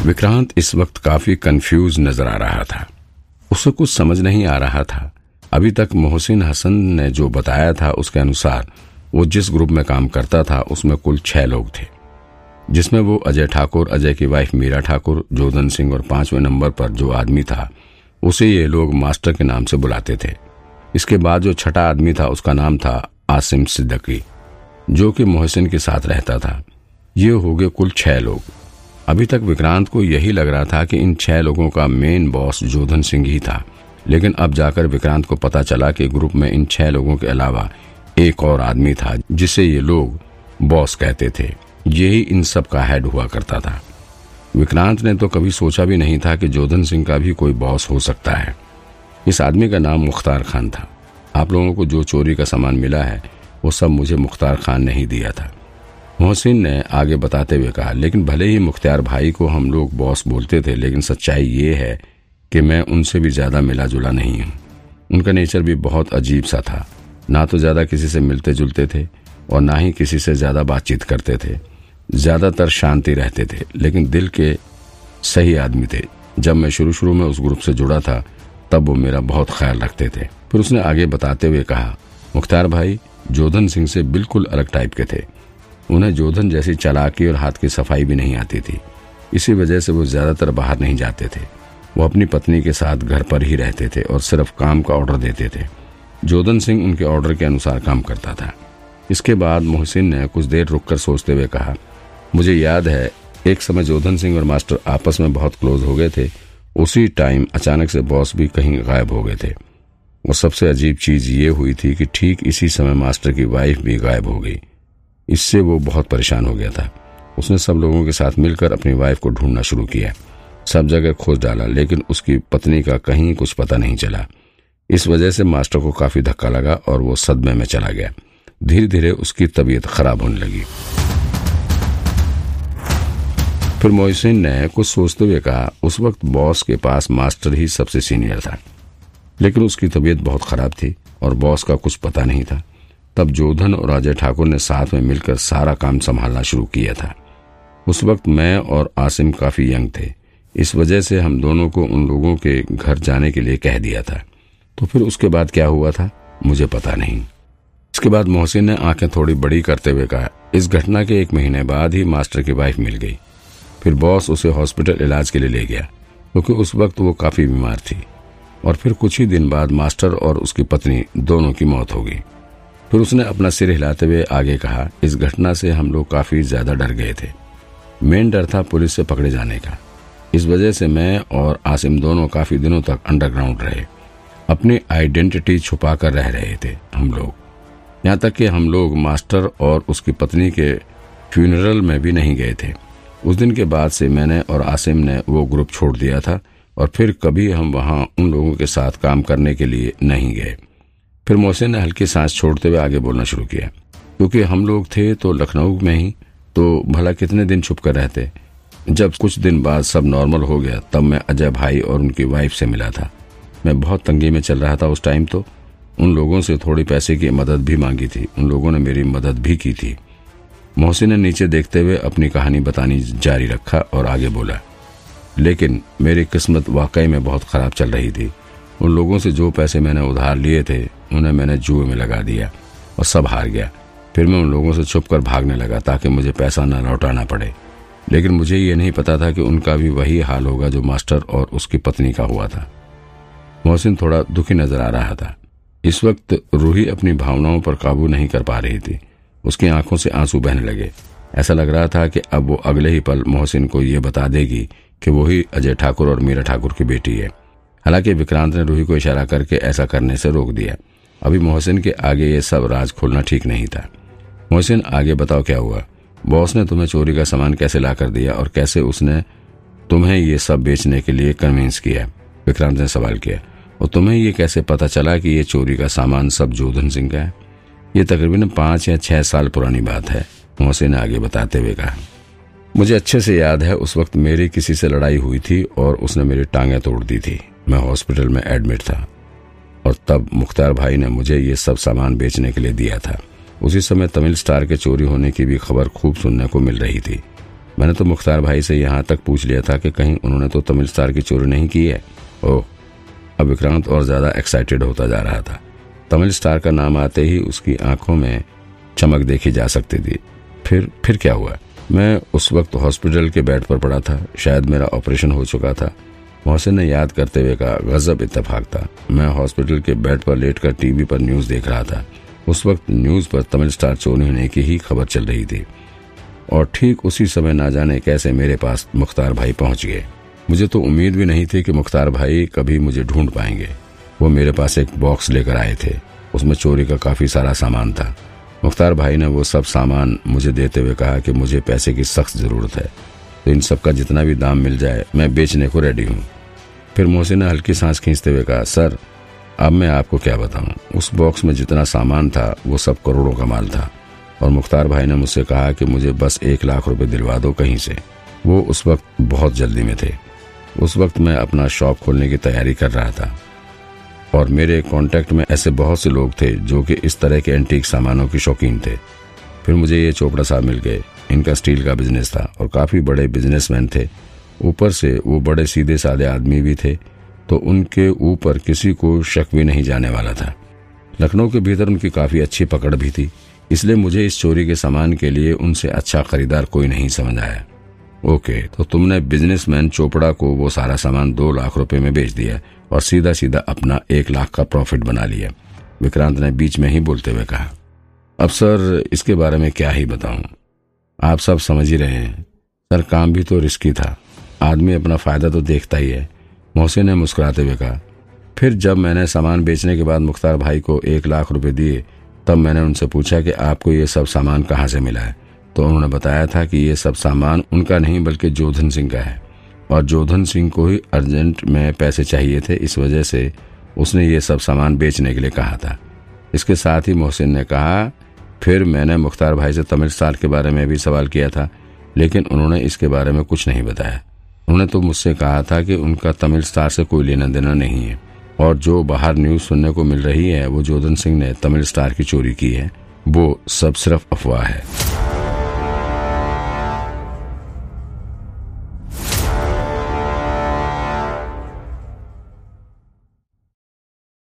विक्रांत इस वक्त काफ़ी कंफ्यूज नज़र आ रहा था। उसे कुछ समझ नहीं आ रहा था। अभी तक मोहसिन हसन ने जो बताया था उसके अनुसार, वो जिस ग्रुप में काम करता था, उसमें कुल छह लोग थे, जिसमें वो अजय ठाकुर, अजय की वाइफ मीरा ठाकुर जोधन सिंह और पाँचवें नंबर पर जो आदमी था, उसे ये लोग मास्टर के नाम से बुलाते थे। इसके बाद जो छठा आदमी था, उसका नाम था आसिम सिद्दकी, जो कि मोहसिन के साथ रहता था। ये हो गए कुल छह लोग। अभी तक विक्रांत को यही लग रहा था कि इन छह लोगों का मेन बॉस जोधन सिंह ही था। लेकिन अब जाकर विक्रांत को पता चला कि ग्रुप में इन छह लोगों के अलावा एक और आदमी था, जिसे ये लोग बॉस कहते थे। यही इन सब का हेड हुआ करता था। विक्रांत ने तो कभी सोचा भी नहीं था कि जोधन सिंह का भी कोई बॉस हो सकता है। इस आदमी का नाम मुख्तार खान था। आप लोगों को जो चोरी का सामान मिला है, वो सब मुझे मुख्तार खान ने ही दिया था। मोहसिन ने आगे बताते हुए कहा, लेकिन भले ही मुख्तियार भाई को हम लोग बॉस बोलते थे, लेकिन सच्चाई ये है कि मैं उनसे भी ज़्यादा मिला जुला नहीं हूँ। उनका नेचर भी बहुत अजीब सा था। ना तो ज़्यादा किसी से मिलते जुलते थे और ना ही किसी से ज़्यादा बातचीत करते थे। ज़्यादातर शांति रहते थे, लेकिन दिल के सही आदमी थे। जब मैं शुरू शुरू में उस ग्रुप से जुड़ा था, तब वो मेरा बहुत ख्याल रखते थे। फिर उसने आगे बताते हुए कहा मुख्तार भाई, जोधन सिंह से बिल्कुल अलग टाइप के थे। उन्हें जोधन जैसी चलाकी और हाथ की सफ़ाई भी नहीं आती थी। इसी वजह से वो ज़्यादातर बाहर नहीं जाते थे। वो अपनी पत्नी के साथ घर पर ही रहते थे और सिर्फ़ काम का ऑर्डर देते थे। जोधन सिंह उनके ऑर्डर के अनुसार काम करता था। इसके बाद मोहसिन ने कुछ देर रुककर सोचते हुए कहा, मुझे याद है, एक समय जोधन सिंह और मास्टर आपस में बहुत क्लोज हो गए थे। उसी टाइम अचानक से बॉस भी कहीं गायब हो गए थे। और सबसे अजीब चीज़ ये हुई थी कि ठीक इसी समय मास्टर की वाइफ भी गायब हो गई। इससे वो बहुत परेशान हो गया था। उसने सब लोगों के साथ मिलकर अपनी वाइफ को ढूंढना शुरू किया। सब जगह खोज डाला, लेकिन उसकी पत्नी का कहीं कुछ पता नहीं चला। इस वजह से मास्टर को काफ़ी धक्का लगा और वो सदमे में चला गया। धीरे धीरे उसकी तबीयत खराब होने लगी। फिर मोहसिन ने कुछ सोचते हुए कहा, उस वक्त बॉस के पास मास्टर ही सबसे सीनियर था। लेकिन उसकी तबीयत बहुत खराब थी और बॉस का कुछ पता नहीं था। तब जोधन और अजय ठाकुर ने साथ में मिलकर सारा काम संभालना शुरू किया था। उस वक्त मैं और आसिम काफ़ी यंग थे। इस वजह से हम दोनों को उन लोगों के घर जाने के लिए कह दिया था। तो फिर उसके बाद क्या हुआ था, मुझे पता नहीं। इसके बाद मोहसिन ने आँखें थोड़ी बड़ी करते हुए कहा, इस घटना के एक महीने बाद ही मास्टर की वाइफ मिल गई। फिर बॉस उसे हॉस्पिटल इलाज के लिए ले गया, क्योंकि उस वक्त वो काफ़ी बीमार थी। और फिर कुछ ही दिन बाद मास्टर और उसकी पत्नी दोनों की मौत हो गई। फिर उसने अपना सिर हिलाते हुए आगे कहा, इस घटना से हम लोग काफ़ी ज़्यादा डर गए थे। मेन डर था पुलिस से पकड़े जाने का। इस वजह से मैं और आसिम दोनों काफ़ी दिनों तक अंडरग्राउंड रहे। अपनी आइडेंटिटी छुपा कर रह रहे थे हम लोग। यहाँ तक कि हम लोग मास्टर और उसकी पत्नी के फ्यूनरल में भी नहीं गए थे। उस दिन के बाद से मैंने और आसिम ने वो ग्रुप छोड़ दिया था और फिर कभी हम वहाँ उन लोगों के साथ काम करने के लिए नहीं गए। फिर मोहसिन ने हल्की सांस छोड़ते हुए आगे बोलना शुरू किया। क्योंकि हम लोग थे तो लखनऊ में ही तो भला कितने दिन छुप कर रहते? जब कुछ दिन बाद सब नॉर्मल हो गया, तब मैं अजय भाई और उनकी वाइफ से मिला था। मैं बहुत तंगी में चल रहा था उस टाइम तो। उन लोगों से थोड़ी पैसे की मदद भी मांगी थी। उन लोगों ने मेरी मदद भी की थी। मोहसिन ने नीचे देखते हुए अपनी कहानी बतानी जारी रखा और आगे बोला। लेकिन मेरी किस्मत वाकई में बहुत खराब चल रही थी। उन लोगों से जो पैसे मैंने उधार लिए थे, उन्हें मैंने जुए में लगा दिया और सब हार गया। फिर मैं उन लोगों से छुप कर भागने लगा ताकि मुझे पैसा न लौटाना पड़े। लेकिन मुझे ये नहीं पता था कि उनका भी वही हाल होगा जो मास्टर और उसकी पत्नी का हुआ था। मोहसिन थोड़ा दुखी नज़र आ रहा था। इस वक्त रूही अपनी भावनाओं पर काबू नहीं कर पा रही थी। उसकी आँखों से आँसू बहने लगे। ऐसा लग रहा था कि अब वो अगले ही पल मोहसिन को ये बता देगी कि वही अजय ठाकुर और मीरा ठाकुर की बेटी है। हालाँकि विक्रांत ने रूही को इशारा करके ऐसा करने से रोक दिया। अभी मोहसिन के आगे ये सब राज खोलना ठीक नहीं था। मोहसिन, आगे बताओ क्या हुआ? बॉस ने तुम्हें चोरी का सामान कैसे ला कर दिया और कैसे उसने तुम्हें ये सब बेचने के लिए कन्विंस किया? विक्रांत ने सवाल किया। और तुम्हें ये कैसे पता चला कि ये चोरी का सामान सब जोधन सिंह का है? ये तकरीबन पाँच या छह साल पुरानी बात है, मोहसिन ने आगे बताते हुए कहा। मुझे अच्छे से याद है, उस वक्त मेरी किसी से लड़ाई हुई थी और उसने मेरी टांगे तोड़ दी थी। मैं हॉस्पिटल में एडमिट था और तब मुख्तार भाई ने मुझे ये सब सामान बेचने के लिए दिया था। उसी समय तमिल स्टार के चोरी होने की भी खबर खूब सुनने को मिल रही थी। मैंने तो मुख्तार भाई से यहाँ तक पूछ लिया था कि कहीं उन्होंने तो तमिल स्टार की चोरी नहीं की है। ओह, अब विक्रांत और ज़्यादा एक्साइटेड होता जा रहा था। तमिल स्टार का नाम आते ही उसकी आँखों में चमक देखी जा सकती थी। फिर फिर क्या हुआ? मैं उस वक्त हॉस्पिटल के बेड पर पड़ा था। शायद मेरा ऑपरेशन हो चुका था। मोहसिन ने याद करते हुए कहा, गजब इतफाक था। मैं हॉस्पिटल के बेड पर लेटकर टीवी पर न्यूज़ देख रहा था। उस वक्त न्यूज़ पर तमिल स्टार चोरी होने की ही खबर चल रही थी। और ठीक उसी समय ना जाने कैसे मेरे पास मुख्तार भाई पहुँच गए। मुझे तो उम्मीद भी नहीं थी कि मुख्तार भाई कभी मुझे ढूंढ पाएँगे। वो मेरे पास एक बॉक्स लेकर आए थे। उसमें चोरी का काफ़ी सारा सामान था। मुख्तार भाई ने वो सब सामान मुझे देते हुए कहा कि मुझे पैसे की सख्त ज़रूरत है। तो इन सब का जितना भी दाम मिल जाए, मैं बेचने को रेडी हूँ। फिर मोहसिन ने हल्की सांस खींचते हुए कहा, सर, अब मैं आपको क्या बताऊँ? उस बॉक्स में जितना सामान था, वो सब करोड़ों का माल था। और मुख्तार भाई ने मुझसे कहा कि मुझे बस एक लाख रुपए दिलवा दो कहीं से। वो उस वक्त बहुत जल्दी में थे। उस वक्त मैं अपना शॉप खोलने की तैयारी कर रहा था। और मेरे कांटेक्ट में ऐसे बहुत से लोग थे, जो कि इस तरह के एंटीक सामानों के शौकीन थे। फिर मुझे ये चोपड़ा साहब मिल गए। इनका स्टील का बिज़नेस था और काफ़ी बड़े बिजनेसमैन थे। ऊपर से वो बड़े सीधे साधे आदमी भी थे तो उनके ऊपर किसी को शक भी नहीं जाने वाला था। लखनऊ के भीतर उनकी काफ़ी अच्छी पकड़ भी थी, इसलिए मुझे इस चोरी के सामान के लिए उनसे अच्छा खरीदार कोई नहीं समझ आया। ओके तो तुमने बिजनेसमैन चोपड़ा को वो सारा सामान दो लाख रुपए में बेच दिया और सीधा सीधा अपना एक लाख का प्रॉफिट बना लिया। विक्रांत ने बीच में ही बोलते हुए कहा, अब सर, इसके बारे में क्या ही बताऊँ? आप सब समझ ही रहे हैं। सर, काम भी तो रिस्की था। आदमी अपना फ़ायदा तो देखता ही है। मोहसिन ने मुस्कुराते हुए कहा, फिर जब मैंने सामान बेचने के बाद मुख्तार भाई को एक लाख रुपए दिए, तब मैंने उनसे पूछा कि आपको ये सब सामान कहाँ से मिला है? तो उन्होंने बताया था कि ये सब सामान उनका नहीं, बल्कि जोधन सिंह का है। और जोधन सिंह को ही अर्जेंट में पैसे चाहिए थे, इस वजह से उसने ये सब सामान बेचने के लिए कहा था। इसके साथ ही मोहसिन ने कहा फिर मैंने मुख्तार भाई से तमिल साल के बारे में भी सवाल किया था, लेकिन उन्होंने इसके बारे में कुछ नहीं बताया। उन्होंने तो मुझसे कहा था कि उनका तमिल स्टार से कोई लेना देना नहीं है, और जो बाहर न्यूज़ सुनने को मिल रही है, वो जोधन सिंह ने तमिल स्टार की चोरी की है, वो सब सिर्फ़ अफवाह है।